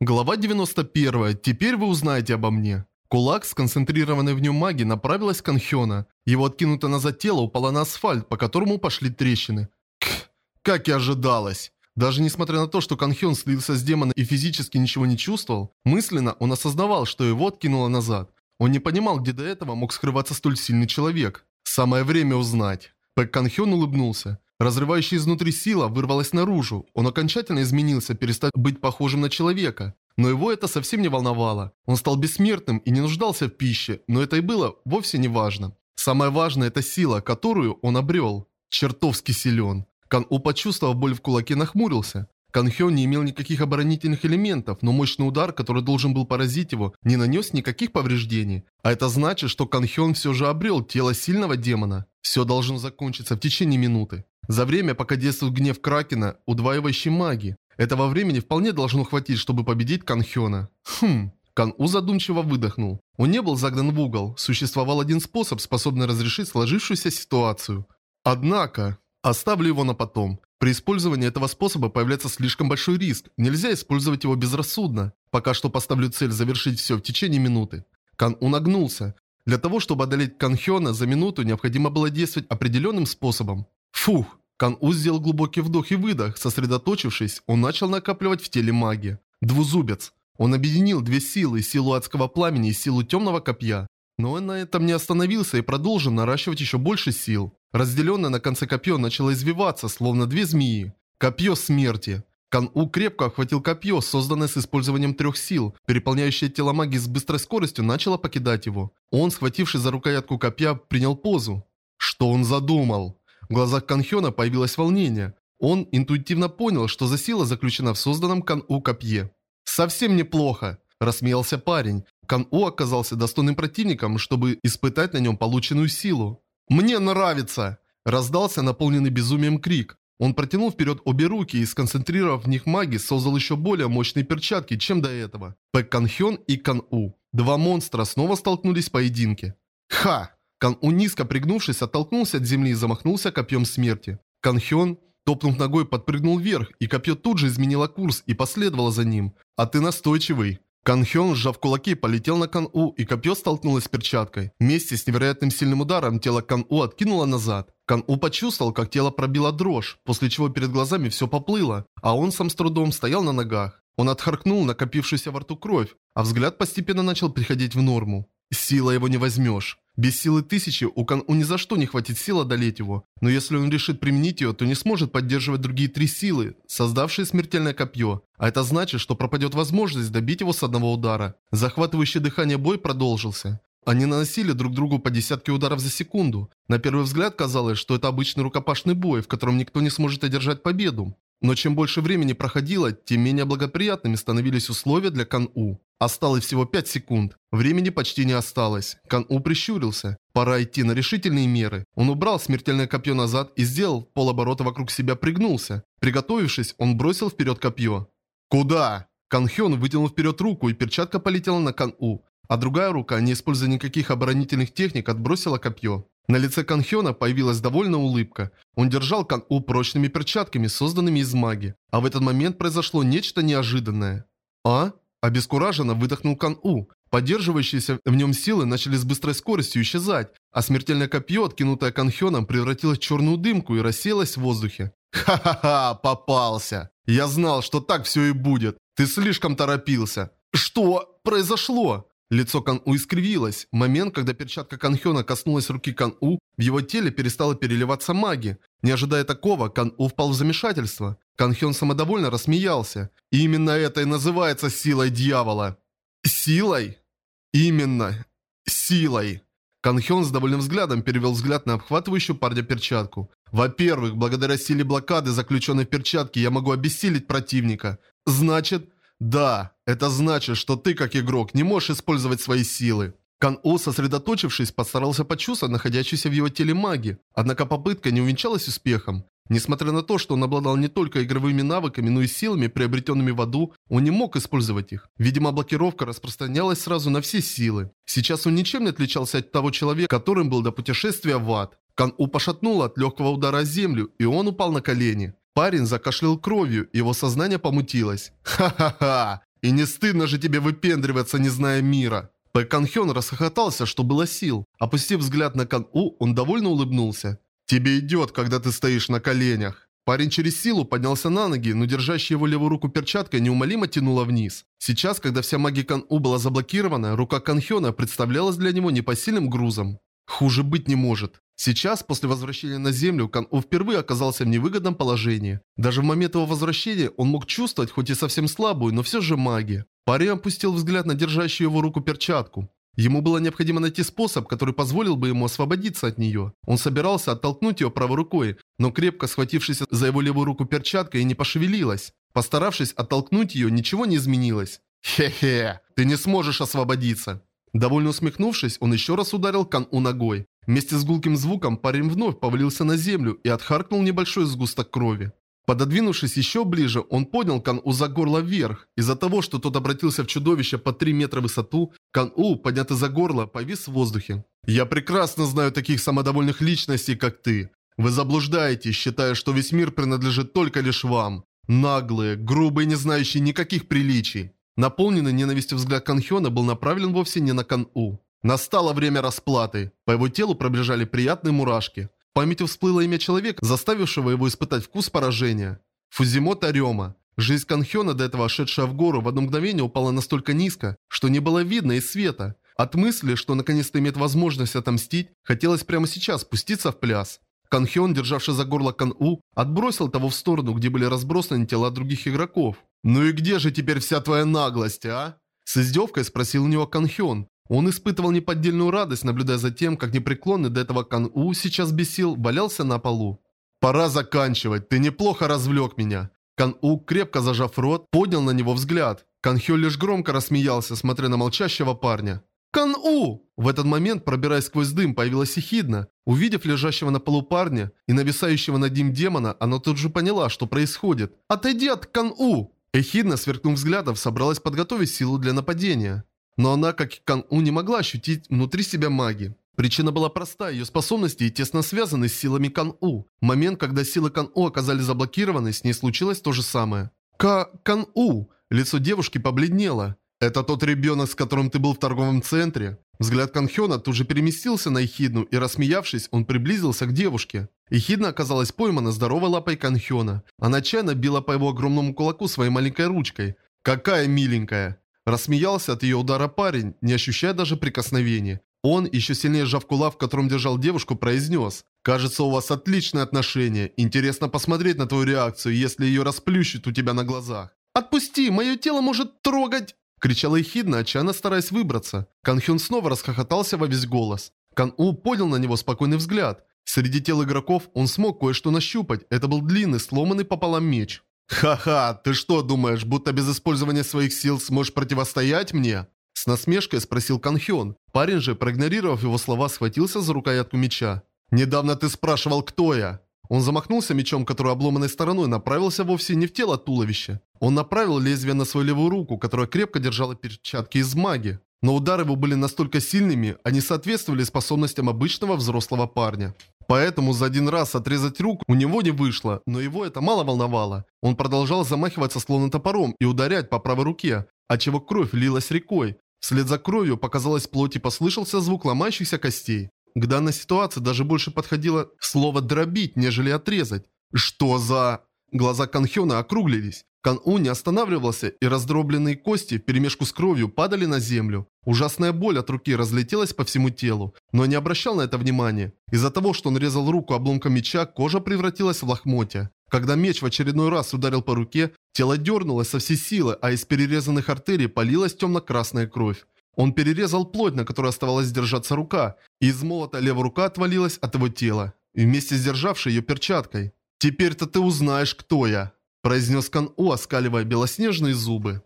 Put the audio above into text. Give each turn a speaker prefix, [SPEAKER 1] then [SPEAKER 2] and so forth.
[SPEAKER 1] Глава 91. Теперь вы узнаете обо мне. Кулак, сконцентрированный в нем магии, направилась к Анхёна. Его откинутое назад тело упало на асфальт, по которому пошли трещины. Кх, как и ожидалось. Даже несмотря на то, что Канхён слился с демоном и физически ничего не чувствовал, мысленно он осознавал, что его откинуло назад. Он не понимал, где до этого мог скрываться столь сильный человек. Самое время узнать. Пэк Канхён улыбнулся. Разрывающая изнутри сила вырвалась наружу. Он окончательно изменился, перестав быть похожим на человека. Но его это совсем не волновало. Он стал бессмертным и не нуждался в пище, но это и было вовсе не важно. Самое важное – это сила, которую он обрел. Чертовски силен. Кан-У, почувствовав боль в кулаке, нахмурился. Кан Хён не имел никаких оборонительных элементов, но мощный удар, который должен был поразить его, не нанес никаких повреждений. А это значит, что Кан Хён все же обрел тело сильного демона. Все должно закончиться в течение минуты. За время, пока действует гнев Кракена, удваивающий маги. Этого времени вполне должно хватить, чтобы победить Канхёна. Хм... Кан-У задумчиво выдохнул. Он не был загнан в угол. Существовал один способ, способный разрешить сложившуюся ситуацию. Однако, оставлю его на потом. При использовании этого способа появляется слишком большой риск. Нельзя использовать его безрассудно. Пока что поставлю цель завершить все в течение минуты. Кан-У нагнулся. Для того, чтобы одолеть Канхёна за минуту, необходимо было действовать определенным способом. Фух! Кан-У сделал глубокий вдох и выдох. Сосредоточившись, он начал накапливать в теле магии. Двузубец. Он объединил две силы, силу адского пламени и силу темного копья. Но он на этом не остановился и продолжил наращивать еще больше сил. Разделенное на конце копье начало извиваться, словно две змеи. Копье смерти. Кан-У крепко охватил копье, созданное с использованием трех сил. Переполняющее тело магии с быстрой скоростью начало покидать его. Он, схватившись за рукоятку копья, принял позу. Что он задумал? В глазах Канхёна появилось волнение. Он интуитивно понял, что за сила заключена в созданном Кан-У копье. «Совсем неплохо», – рассмеялся парень. Кан-У оказался достойным противником, чтобы испытать на нем полученную силу. «Мне нравится!» – раздался наполненный безумием крик. Он протянул вперед обе руки и, сконцентрировав в них магии, создал еще более мощные перчатки, чем до этого. Пэк Канхён и Кан-У. Два монстра снова столкнулись в поединке. «Ха!» Кан-У низко пригнувшись, оттолкнулся от земли и замахнулся копьем смерти. Кан-Хён, топнув ногой, подпрыгнул вверх, и копье тут же изменило курс и последовало за ним. «А ты настойчивый!» Кан-Хён, сжав кулаки, полетел на Кан-У, и копье столкнулось с перчаткой. Вместе с невероятным сильным ударом тело Кан-У откинуло назад. Кан-У почувствовал, как тело пробило дрожь, после чего перед глазами все поплыло, а он сам с трудом стоял на ногах. Он отхаркнул накопившуюся во рту кровь, а взгляд постепенно начал приходить в норму. Сила его не возьмешь. Без силы тысячи у Кан-У ни за что не хватит сил одолеть его, но если он решит применить ее, то не сможет поддерживать другие три силы, создавшие смертельное копье. А это значит, что пропадет возможность добить его с одного удара. Захватывающий дыхание бой продолжился. Они наносили друг другу по десятке ударов за секунду. На первый взгляд казалось, что это обычный рукопашный бой, в котором никто не сможет одержать победу. Но чем больше времени проходило, тем менее благоприятными становились условия для Кан-У. Осталось всего 5 секунд. Времени почти не осталось. Кан-У прищурился. Пора идти на решительные меры. Он убрал смертельное копье назад и сделал полоборота вокруг себя пригнулся. Приготовившись, он бросил вперед копье. «Куда?» Кан Хён вытянул вперед руку, и перчатка полетела на Кан-У. А другая рука, не используя никаких оборонительных техник, отбросила копье. На лице Канхёна появилась довольная улыбка. Он держал Кан-У прочными перчатками, созданными из маги. А в этот момент произошло нечто неожиданное. «А?» Обескураженно выдохнул Кан-У. Поддерживающиеся в нем силы начали с быстрой скоростью исчезать, а смертельное копье, откинутое Канхёном, превратилось в черную дымку и рассеялось в воздухе. «Ха-ха-ха, попался! Я знал, что так все и будет. Ты слишком торопился. Что произошло?» Лицо Кан-У искривилось. Момент, когда перчатка Канхёна коснулась руки Кан-У, в его теле перестала переливаться магия. Не ожидая такого, Кан-У впал в замешательство. Канхён самодовольно рассмеялся. «Именно это и называется силой дьявола!» «Силой?» «Именно! Силой!» Канхён с довольным взглядом перевел взгляд на обхватывающую парня перчатку. «Во-первых, благодаря силе блокады, заключенной в перчатке, я могу обессилить противника. Значит, да, это значит, что ты, как игрок, не можешь использовать свои силы. Кан-У, сосредоточившись, постарался почувствовать находящуюся в его теле магию, однако попытка не увенчалась успехом. Несмотря на то, что он обладал не только игровыми навыками, но и силами, приобретенными в аду, он не мог использовать их. Видимо, блокировка распространялась сразу на все силы. Сейчас он ничем не отличался от того человека, которым был до путешествия в ад. Кан-У пошатнуло от легкого удара землю, и он упал на колени. Парень закашлял кровью, его сознание помутилось. «Ха-ха-ха! И не стыдно же тебе выпендриваться, не зная мира. Пэ Кан Хён расхохотался, что было сил. Опустив взгляд на Кан У, он довольно улыбнулся. «Тебе идет, когда ты стоишь на коленях». Парень через силу поднялся на ноги, но держащая его левую руку перчаткой неумолимо тянула вниз. Сейчас, когда вся магия Кан-У была заблокирована, рука Канхёна представлялась для него непосильным грузом. Хуже быть не может. Сейчас, после возвращения на Землю, Кан-У впервые оказался в невыгодном положении. Даже в момент его возвращения он мог чувствовать, хоть и совсем слабую, но все же магию. Парень опустил взгляд на держащую его руку перчатку. Ему было необходимо найти способ, который позволил бы ему освободиться от нее. Он собирался оттолкнуть ее правой рукой, но крепко схватившись за его левую руку перчаткой не пошевелилась. Постаравшись оттолкнуть ее, ничего не изменилось. «Хе-хе, ты не сможешь освободиться!» Довольно усмехнувшись, он еще раз ударил Кан-У ногой. Вместе с гулким звуком парень вновь повалился на землю и отхаркнул небольшой сгусток крови. Пододвинувшись еще ближе, он поднял Кан-У за горло вверх. Из-за того, что тот обратился в чудовище по 3 метра высоту, Кан-У, поднятый за горло, повис в воздухе. «Я прекрасно знаю таких самодовольных личностей, как ты. Вы заблуждаетесь, считая, что весь мир принадлежит только лишь вам. Наглые, грубые, не знающие никаких приличий». Наполненный ненавистью взгляд Канхёна был направлен вовсе не на Кан-У. Настало время расплаты. По его телу пробежали приятные мурашки памяти всплыло имя человека, заставившего его испытать вкус поражения. Фузимото Рёма. Жизнь Канхёна, до этого шедшая в гору, в одно мгновение упала настолько низко, что не было видно из света. От мысли, что наконец-то имеет возможность отомстить, хотелось прямо сейчас спуститься в пляс. Канхён, державший за горло Кан-У, отбросил того в сторону, где были разбросаны тела других игроков. «Ну и где же теперь вся твоя наглость, а?» С издевкой спросил у него Канхён. Он испытывал неподдельную радость, наблюдая за тем, как непреклонный до этого Кан-У сейчас бесил, валялся на полу. «Пора заканчивать, ты неплохо развлек меня». Кан-У, крепко зажав рот, поднял на него взгляд. Кан-Хё лишь громко рассмеялся, смотря на молчащего парня. «Кан-У!» В этот момент, пробираясь сквозь дым, появилась Эхидна. Увидев лежащего на полу парня и нависающего над ним демона, она тут же поняла, что происходит. «Отойди от Кан-У!» Эхидна, сверкнув взглядом, собралась подготовить силу для нападения. Но она, как и Кан-У, не могла ощутить внутри себя магии. Причина была проста, ее способности тесно связаны с силами Кан-У. Момент, когда силы Кан-У оказались заблокированы, с ней случилось то же самое. Ка... Кан-У! Лицо девушки побледнело. «Это тот ребенок, с которым ты был в торговом центре?» Взгляд Канхёна тут же переместился на Эхидну, и рассмеявшись, он приблизился к девушке. Эхидна оказалась поймана здоровой лапой Канхёна. Она отчаянно била по его огромному кулаку своей маленькой ручкой. «Какая миленькая!» Рассмеялся от ее удара парень, не ощущая даже прикосновения. Он, еще сильнее сжав кулак, в котором держал девушку, произнес. «Кажется, у вас отличные отношения. Интересно посмотреть на твою реакцию, если ее расплющит у тебя на глазах». «Отпусти, мое тело может трогать!» Кричала Эхидна, отчаянно стараясь выбраться. Кан Хюн снова расхохотался во весь голос. Кан У поднял на него спокойный взгляд. Среди тел игроков он смог кое-что нащупать. Это был длинный, сломанный пополам меч. «Ха-ха, ты что думаешь, будто без использования своих сил сможешь противостоять мне?» С насмешкой спросил Канхён. Парень же, проигнорировав его слова, схватился за рукоятку меча. «Недавно ты спрашивал, кто я?» Он замахнулся мечом, который обломанной стороной направился вовсе не в тело туловища. Он направил лезвие на свою левую руку, которая крепко держала перчатки из маги. Но удары его были настолько сильными, они соответствовали способностям обычного взрослого парня. Поэтому за один раз отрезать руку у него не вышло, но его это мало волновало. Он продолжал замахиваться словно топором и ударять по правой руке, отчего кровь лилась рекой. Вслед за кровью показалась плоть и послышался звук ломающихся костей. К данной ситуации даже больше подходило слово «дробить», нежели «отрезать». «Что за...» Глаза Канхёна округлились. Кан-У не останавливался, и раздробленные кости вперемешку с кровью падали на землю. Ужасная боль от руки разлетелась по всему телу, но не обращал на это внимания. Из-за того, что он резал руку обломком меча, кожа превратилась в лохмотья. Когда меч в очередной раз ударил по руке, тело дернулось со всей силы, а из перерезанных артерий полилась темно-красная кровь. Он перерезал плоть, на которой оставалась держаться рука, и из молота левая рука отвалилась от его тела, вместе с державшей ее перчаткой. «Теперь-то ты узнаешь, кто я», произнес Кан-У, оскаливая белоснежные зубы.